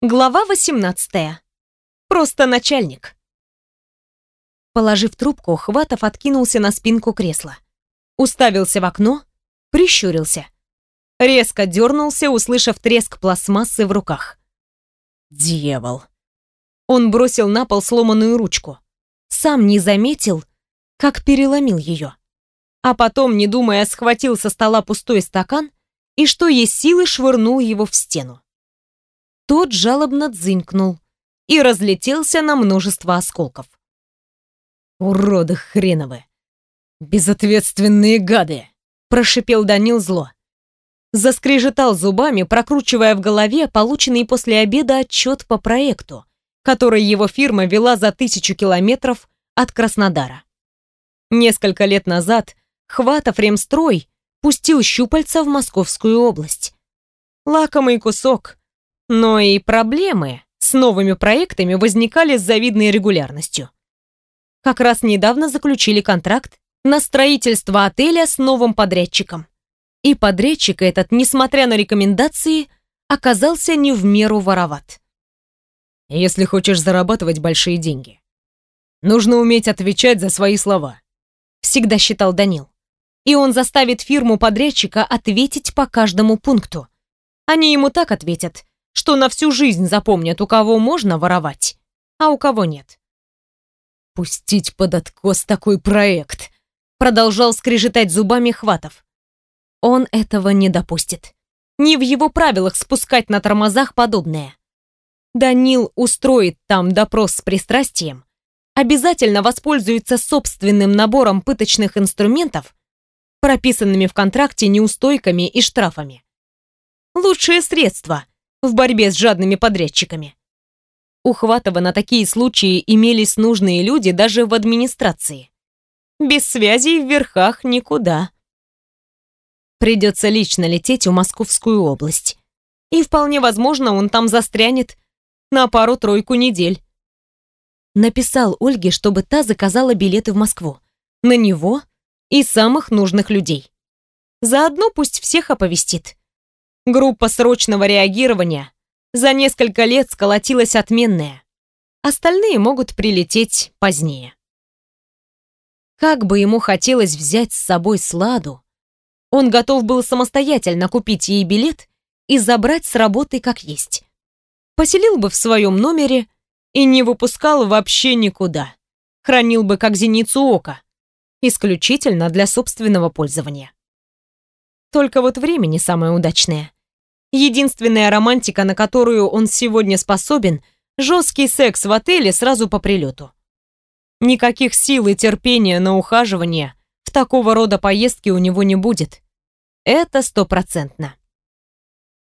Глава 18. Просто начальник. Положив трубку, Хватов откинулся на спинку кресла. Уставился в окно, прищурился. Резко дернулся, услышав треск пластмассы в руках. Дьявол. Он бросил на пол сломанную ручку. Сам не заметил, как переломил ее. А потом, не думая, схватил со стола пустой стакан и, что есть силы, швырнул его в стену. Тот жалобно дзынькнул и разлетелся на множество осколков. «Уроды хреновы! Безответственные гады!» — прошипел Данил зло. Заскрежетал зубами, прокручивая в голове полученный после обеда отчет по проекту, который его фирма вела за тысячу километров от Краснодара. Несколько лет назад Хватов Ремстрой пустил щупальца в Московскую область. Лакомый кусок, но и проблемы с новыми проектами возникали с завидной регулярностью. Как раз недавно заключили контракт на строительство отеля с новым подрядчиком. И подрядчик этот, несмотря на рекомендации, оказался не в меру вороват. Если хочешь зарабатывать большие деньги, нужно уметь отвечать за свои слова, всегда считал Данил. И он заставит фирму подрядчика ответить по каждому пункту. Они ему так ответят, что на всю жизнь запомнят, у кого можно воровать, а у кого нет. «Пустить под откос такой проект!» Продолжал скрежетать зубами Хватов. Он этого не допустит. Не в его правилах спускать на тормозах подобное. Данил устроит там допрос с пристрастием, обязательно воспользуется собственным набором пыточных инструментов, прописанными в контракте неустойками и штрафами. Лучшее средство — в борьбе с жадными подрядчиками. У Хватова на такие случаи имелись нужные люди даже в администрации. Без связей в верхах никуда. Придется лично лететь в Московскую область. И вполне возможно, он там застрянет на пару-тройку недель. Написал Ольге, чтобы та заказала билеты в Москву. На него и самых нужных людей. Заодно пусть всех оповестит. Группа срочного реагирования за несколько лет сколотилась отменная. Остальные могут прилететь позднее. Как бы ему хотелось взять с собой Сладу, он готов был самостоятельно купить ей билет и забрать с работы как есть. Поселил бы в своем номере и не выпускал вообще никуда. Хранил бы как зеницу ока, исключительно для собственного пользования. Только вот времени самое удачное. Единственная романтика, на которую он сегодня способен, жесткий секс в отеле сразу по прилету. Никаких сил и терпения на ухаживание в такого рода поездки у него не будет. Это стопроцентно.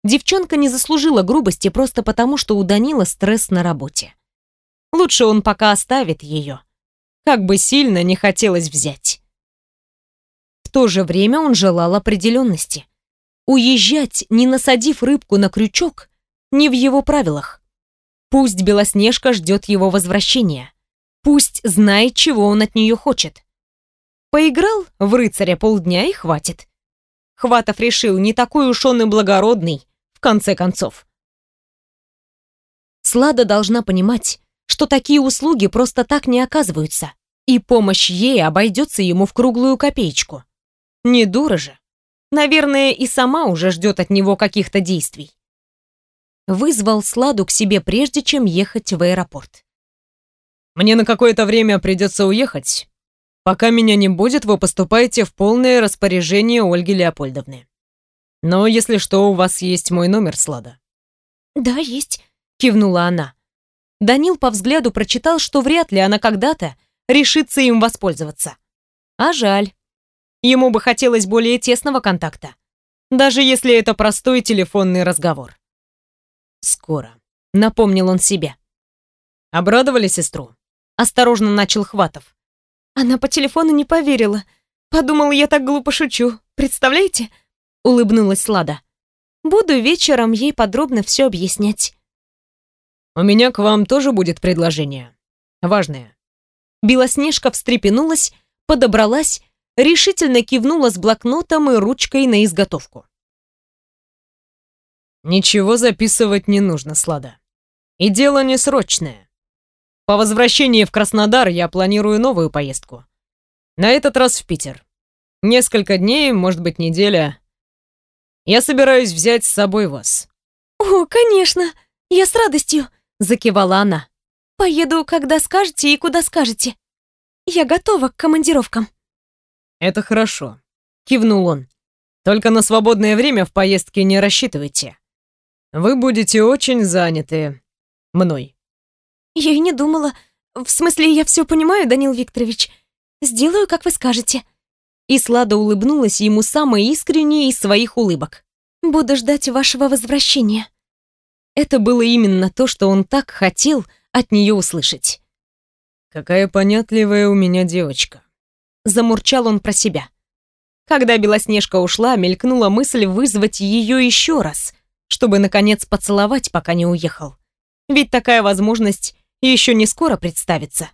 Девчонка не заслужила грубости просто потому, что у Данила стресс на работе. Лучше он пока оставит ее. Как бы сильно не хотелось взять. В то же время он желал определенности. Уезжать, не насадив рыбку на крючок, не в его правилах. Пусть Белоснежка ждет его возвращения. Пусть знает, чего он от нее хочет. Поиграл в рыцаря полдня и хватит. Хватов решил, не такой уж он и благородный, в конце концов. Слада должна понимать, что такие услуги просто так не оказываются, и помощь ей обойдется ему в круглую копеечку. Не дура же. Наверное, и сама уже ждет от него каких-то действий. Вызвал Сладу к себе прежде, чем ехать в аэропорт. «Мне на какое-то время придется уехать. Пока меня не будет, вы поступаете в полное распоряжение Ольги Леопольдовны. Но если что, у вас есть мой номер, Слада». «Да, есть», — кивнула она. Данил по взгляду прочитал, что вряд ли она когда-то решится им воспользоваться. А жаль. Ему бы хотелось более тесного контакта, даже если это простой телефонный разговор. «Скоро», — напомнил он себе. «Обрадовали сестру?» — осторожно начал Хватов. Она по телефону не поверила. Подумала, я так глупо шучу. Представляете? Улыбнулась Лада. Буду вечером ей подробно все объяснять. У меня к вам тоже будет предложение. Важное. Белоснежка встрепенулась, подобралась решительно кивнула с блокнотом и ручкой на изготовку. «Ничего записывать не нужно, Слада. И дело не срочное. По возвращении в Краснодар я планирую новую поездку. На этот раз в Питер. Несколько дней, может быть, неделя. Я собираюсь взять с собой вас. О, конечно, я с радостью, закивала она. Поеду, когда скажете и куда скажете. Я готова к командировкам. Это хорошо, кивнул он. Только на свободное время в поездке не рассчитывайте. Вы будете очень заняты мной. Я и не думала. В смысле, я все понимаю, Данил Викторович. Сделаю, как вы скажете. И Слада улыбнулась ему самой искренней из своих улыбок. Буду ждать вашего возвращения. Это было именно то, что он так хотел от нее услышать. Какая понятливая у меня девочка. Замурчал он про себя. Когда Белоснежка ушла, мелькнула мысль вызвать ее еще раз, чтобы, наконец, поцеловать, пока не уехал. Ведь такая возможность еще не скоро представится.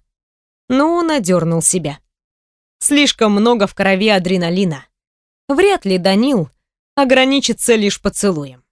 Но он одернул себя. Слишком много в крови адреналина. Вряд ли Данил ограничится лишь поцелуем.